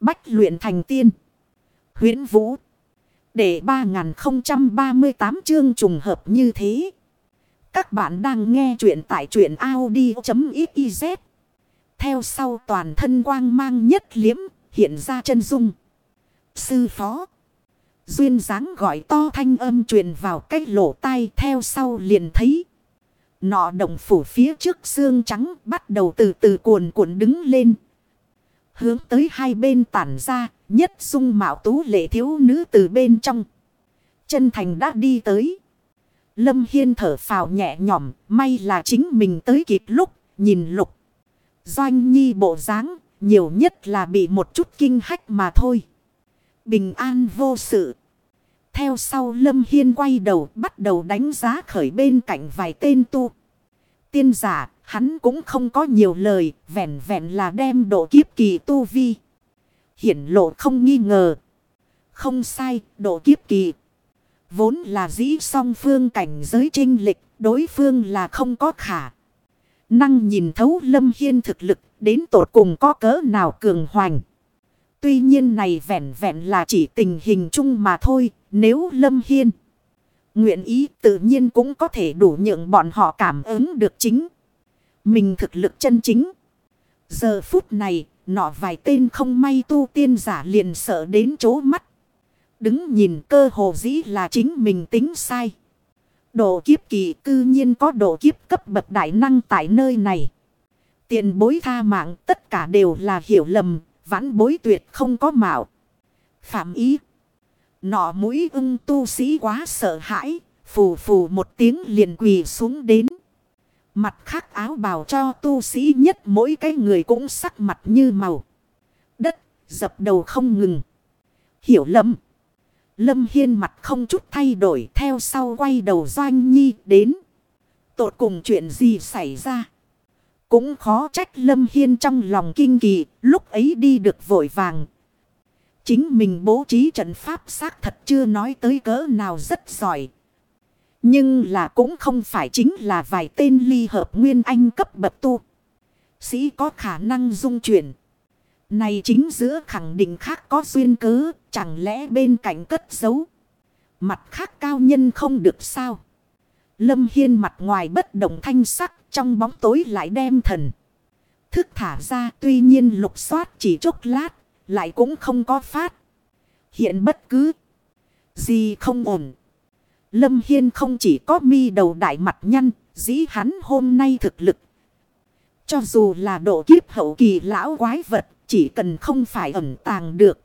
Bách luyện thành tiên. huyễn Vũ. Để 3038 chương trùng hợp như thế. Các bạn đang nghe truyện tại truyện Audi.xyz. Theo sau toàn thân quang mang nhất liếm, hiện ra chân dung. Sư phó. Duyên dáng gọi to thanh âm truyền vào cách lỗ tai theo sau liền thấy. Nọ đồng phủ phía trước xương trắng bắt đầu từ từ cuồn cuộn đứng lên. Hướng tới hai bên tản ra, nhất dung mạo tú lệ thiếu nữ từ bên trong. Chân thành đã đi tới. Lâm Hiên thở phào nhẹ nhõm, may là chính mình tới kịp lúc, nhìn lục. Doanh nhi bộ dáng nhiều nhất là bị một chút kinh hách mà thôi. Bình an vô sự. Theo sau Lâm Hiên quay đầu bắt đầu đánh giá khởi bên cạnh vài tên tu. Tiên giả, hắn cũng không có nhiều lời, vẹn vẹn là đem độ kiếp kỳ tu vi. Hiển lộ không nghi ngờ. Không sai, độ kiếp kỳ. Vốn là dĩ song phương cảnh giới trinh lịch, đối phương là không có khả. Năng nhìn thấu Lâm Hiên thực lực, đến tột cùng có cỡ nào cường hoành. Tuy nhiên này vẹn vẹn là chỉ tình hình chung mà thôi, nếu Lâm Hiên nguyện ý tự nhiên cũng có thể đủ nhượng bọn họ cảm ứng được chính. Mình thực lực chân chính. Giờ phút này, nọ vài tên không may tu tiên giả liền sợ đến chỗ mắt. Đứng nhìn cơ hồ dĩ là chính mình tính sai. Độ kiếp kỳ cư nhiên có độ kiếp cấp bậc đại năng tại nơi này. Tiền bối tha mạng tất cả đều là hiểu lầm, vãn bối tuyệt không có mạo. Phạm ý. Nọ mũi ưng tu sĩ quá sợ hãi, phù phù một tiếng liền quỳ xuống đến. Mặt khác áo bào cho tu sĩ nhất mỗi cái người cũng sắc mặt như màu. Đất, dập đầu không ngừng. Hiểu lầm. Lâm Hiên mặt không chút thay đổi theo sau quay đầu doanh nhi đến. Tột cùng chuyện gì xảy ra. Cũng khó trách Lâm Hiên trong lòng kinh kỳ lúc ấy đi được vội vàng. Chính mình bố trí trận pháp xác thật chưa nói tới cỡ nào rất giỏi. Nhưng là cũng không phải chính là vài tên ly hợp nguyên anh cấp bậc tu. Sĩ có khả năng dung chuyển. Này chính giữa khẳng định khác có duyên cớ, chẳng lẽ bên cạnh cất giấu. Mặt khác cao nhân không được sao. Lâm Hiên mặt ngoài bất động thanh sắc, trong bóng tối lại đem thần. Thức thả ra tuy nhiên lục soát chỉ chốc lát, lại cũng không có phát. Hiện bất cứ gì không ổn. Lâm Hiên không chỉ có mi đầu đại mặt nhăn, dĩ hắn hôm nay thực lực. Cho dù là độ kiếp hậu kỳ lão quái vật, chỉ cần không phải ẩn tàng được.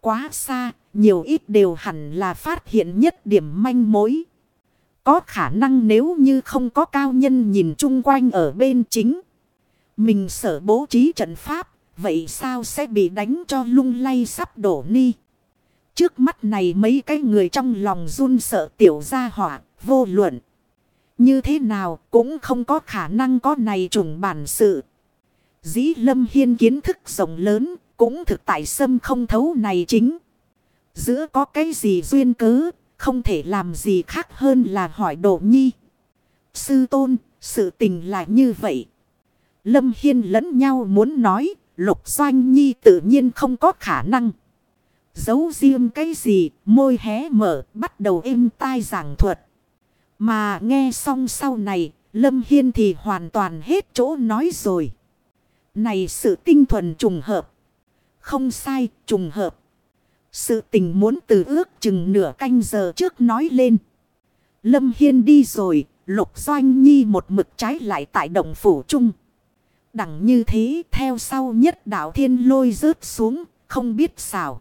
Quá xa, nhiều ít đều hẳn là phát hiện nhất điểm manh mối. Có khả năng nếu như không có cao nhân nhìn chung quanh ở bên chính. Mình sợ bố trí trận pháp, vậy sao sẽ bị đánh cho lung lay sắp đổ ni. Trước mắt này mấy cái người trong lòng run sợ tiểu gia hỏa, vô luận. Như thế nào cũng không có khả năng có này trùng bản sự. Dĩ lâm hiên kiến thức rộng lớn, cũng thực tại sâm không thấu này chính. Giữa có cái gì duyên cớ, không thể làm gì khác hơn là hỏi độ nhi. Sư tôn, sự tình là như vậy. Lâm Hiên lẫn nhau muốn nói, lục doanh nhi tự nhiên không có khả năng. Giấu riêng cái gì, môi hé mở, bắt đầu êm tai giảng thuật. Mà nghe xong sau này, Lâm Hiên thì hoàn toàn hết chỗ nói rồi. Này sự tinh thuần trùng hợp. Không sai, trùng hợp. Sự tình muốn từ ước chừng nửa canh giờ trước nói lên. Lâm Hiên đi rồi, Lục Doanh Nhi một mực trái lại tại động phủ trung. Đẳng như thế theo sau nhất đạo thiên lôi rớt xuống, không biết sao.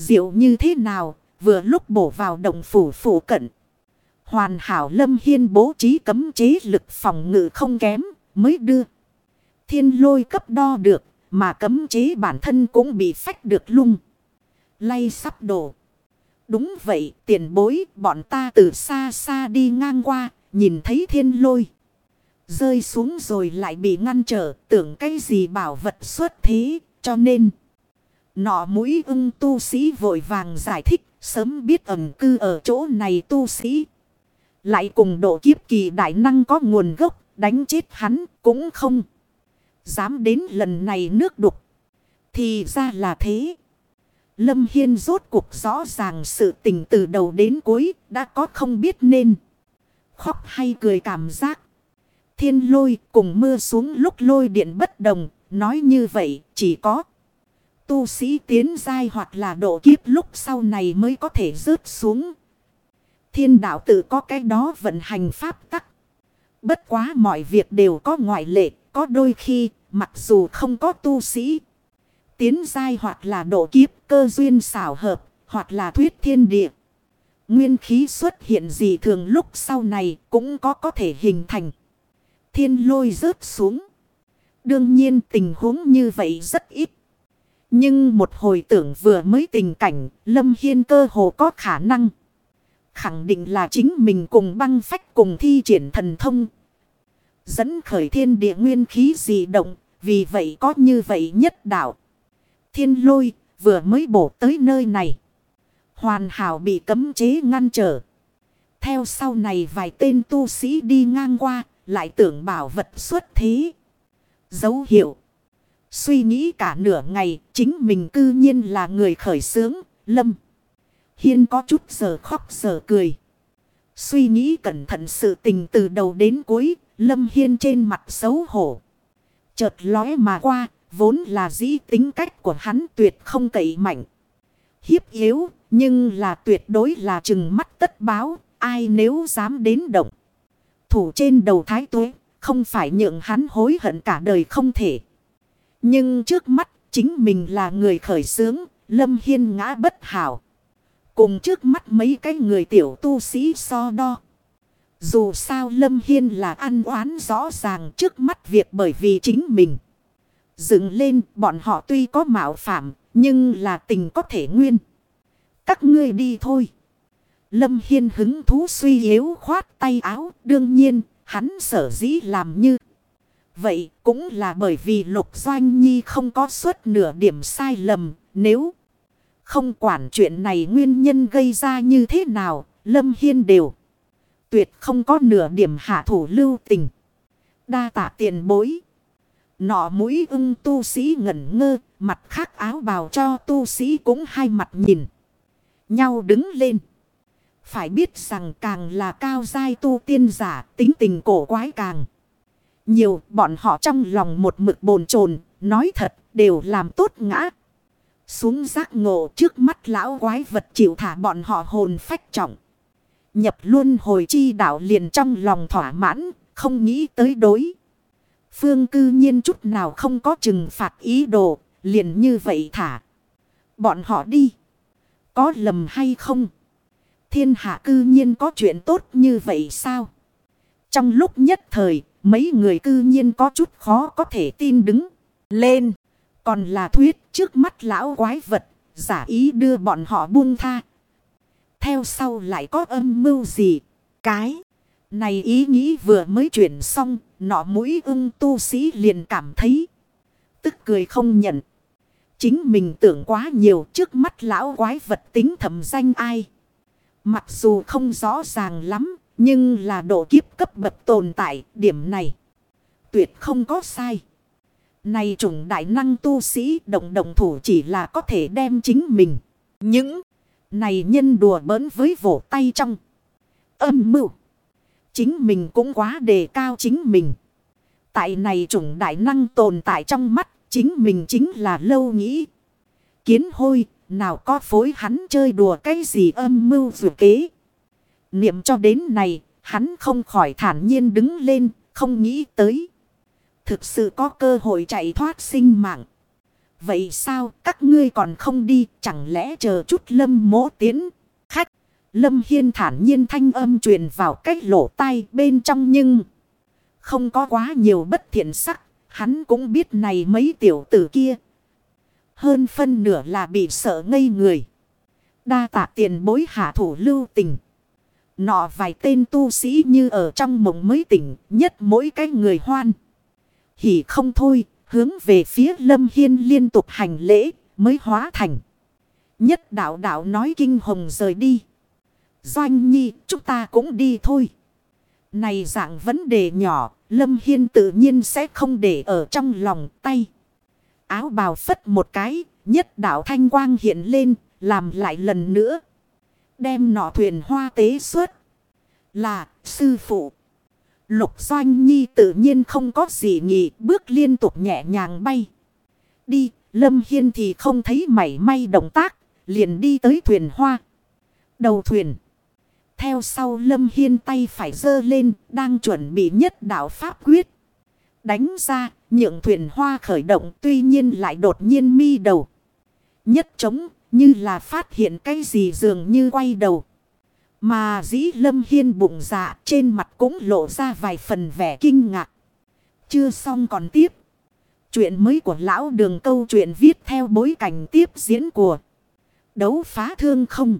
Diệu như thế nào, vừa lúc bổ vào động phủ phủ cận. Hoàn hảo Lâm Hiên bố trí cấm chế lực phòng ngự không kém, mới đưa. Thiên lôi cấp đo được, mà cấm chế bản thân cũng bị phách được lung. Lay sắp đổ. Đúng vậy, tiền bối, bọn ta từ xa xa đi ngang qua, nhìn thấy thiên lôi. Rơi xuống rồi lại bị ngăn trở, tưởng cái gì bảo vật xuất thế, cho nên... Nọ mũi ưng tu sĩ vội vàng giải thích, sớm biết ẩn cư ở chỗ này tu sĩ. Lại cùng độ kiếp kỳ đại năng có nguồn gốc, đánh chết hắn cũng không. Dám đến lần này nước đục. Thì ra là thế. Lâm Hiên rốt cuộc rõ ràng sự tình từ đầu đến cuối đã có không biết nên. Khóc hay cười cảm giác. Thiên lôi cùng mưa xuống lúc lôi điện bất đồng. Nói như vậy chỉ có tu sĩ tiến dai hoặc là độ kiếp lúc sau này mới có thể rớt xuống. Thiên đạo tự có cái đó vận hành pháp tắc. Bất quá mọi việc đều có ngoại lệ, có đôi khi mặc dù không có tu sĩ tiến giai hoặc là độ kiếp cơ duyên xảo hợp, hoặc là thuyết thiên địa. Nguyên khí xuất hiện gì thường lúc sau này cũng có có thể hình thành. Thiên lôi rớt xuống. Đương nhiên tình huống như vậy rất ít. Nhưng một hồi tưởng vừa mới tình cảnh, Lâm Hiên cơ hồ có khả năng. Khẳng định là chính mình cùng băng phách cùng thi triển thần thông. Dẫn khởi thiên địa nguyên khí dị động, vì vậy có như vậy nhất đạo. Thiên lôi vừa mới bổ tới nơi này. Hoàn hảo bị cấm chế ngăn trở. Theo sau này vài tên tu sĩ đi ngang qua, lại tưởng bảo vật xuất thế. Dấu hiệu. Suy nghĩ cả nửa ngày, chính mình cư nhiên là người khởi sướng, lâm. Hiên có chút giờ khóc giờ cười. Suy nghĩ cẩn thận sự tình từ đầu đến cuối, lâm hiên trên mặt xấu hổ. Chợt lóe mà qua, Vốn là dĩ tính cách của hắn tuyệt không cậy mạnh. Hiếp yếu, nhưng là tuyệt đối là chừng mắt tất báo, ai nếu dám đến động. Thủ trên đầu thái tuế, không phải nhượng hắn hối hận cả đời không thể. Nhưng trước mắt, chính mình là người khởi sướng, lâm hiên ngã bất hảo. Cùng trước mắt mấy cái người tiểu tu sĩ so đo. Dù sao Lâm Hiên là ăn oán rõ ràng trước mắt việc bởi vì chính mình dựng lên bọn họ tuy có mạo phạm, nhưng là tình có thể nguyên. Các ngươi đi thôi. Lâm Hiên hứng thú suy yếu khoát tay áo, đương nhiên, hắn sở dĩ làm như. Vậy cũng là bởi vì Lục Doanh Nhi không có suốt nửa điểm sai lầm, nếu không quản chuyện này nguyên nhân gây ra như thế nào, Lâm Hiên đều tuyệt không có nửa điểm hạ thủ lưu tình. Đa tạ tiền bối. Nọ mũi ưng tu sĩ ngẩn ngơ, mặt khác áo bào cho tu sĩ cũng hai mặt nhìn. Nhau đứng lên. Phải biết rằng càng là cao giai tu tiên giả, tính tình cổ quái càng. Nhiều bọn họ trong lòng một mực bồn chồn nói thật, đều làm tốt ngã. Xuống giác ngộ trước mắt lão quái vật chịu thả bọn họ hồn phách trọng. Nhập luôn hồi chi đạo liền trong lòng thỏa mãn, không nghĩ tới đối. Phương cư nhiên chút nào không có trừng phạt ý đồ, liền như vậy thả. Bọn họ đi. Có lầm hay không? Thiên hạ cư nhiên có chuyện tốt như vậy sao? Trong lúc nhất thời, mấy người cư nhiên có chút khó có thể tin đứng lên. Còn là thuyết trước mắt lão quái vật, giả ý đưa bọn họ buông tha. Theo sau lại có âm mưu gì? Cái này ý nghĩ vừa mới chuyển xong, nọ mũi ưng tu sĩ liền cảm thấy. Tức cười không nhận. Chính mình tưởng quá nhiều trước mắt lão quái vật tính thầm danh ai. Mặc dù không rõ ràng lắm, nhưng là độ kiếp cấp bậc tồn tại điểm này. Tuyệt không có sai. Này chủng đại năng tu sĩ động động thủ chỉ là có thể đem chính mình. Những này nhân đùa bỡn với vỗ tay trong. Âm mưu. Chính mình cũng quá đề cao chính mình. Tại này chủng đại năng tồn tại trong mắt, chính mình chính là lâu nghĩ. Kiến hôi, nào có phối hắn chơi đùa cái gì âm mưu vừa kế. Niệm cho đến này, hắn không khỏi thản nhiên đứng lên, không nghĩ tới. Thực sự có cơ hội chạy thoát sinh mạng. Vậy sao các ngươi còn không đi chẳng lẽ chờ chút lâm mỗ tiến khách. Lâm Hiên thản nhiên thanh âm truyền vào cách lỗ tai bên trong nhưng không có quá nhiều bất thiện sắc. Hắn cũng biết này mấy tiểu tử kia. Hơn phân nửa là bị sợ ngây người. Đa tạ tiền bối hạ thủ lưu tình. Nọ vài tên tu sĩ như ở trong mộng mới tỉnh nhất mỗi cái người hoan. Hỉ không thôi, hướng về phía lâm hiên liên tục hành lễ mới hóa thành. Nhất đạo đạo nói kinh hồng rời đi. Doanh nhi, chúng ta cũng đi thôi. Này dạng vấn đề nhỏ, Lâm Hiên tự nhiên sẽ không để ở trong lòng tay. Áo bào phất một cái, nhất đạo thanh quang hiện lên, làm lại lần nữa. Đem nọ thuyền hoa tế xuất. Là, sư phụ. Lục Doanh Nhi tự nhiên không có gì nghỉ, bước liên tục nhẹ nhàng bay. Đi, Lâm Hiên thì không thấy mảy may động tác, liền đi tới thuyền hoa. Đầu thuyền. Theo sau Lâm Hiên tay phải dơ lên, đang chuẩn bị nhất đạo pháp quyết. Đánh ra, nhượng thuyền hoa khởi động tuy nhiên lại đột nhiên mi đầu. Nhất trống, như là phát hiện cái gì dường như quay đầu. Mà dĩ Lâm Hiên bụng dạ trên mặt cũng lộ ra vài phần vẻ kinh ngạc. Chưa xong còn tiếp. Chuyện mới của lão đường câu chuyện viết theo bối cảnh tiếp diễn của đấu phá thương không.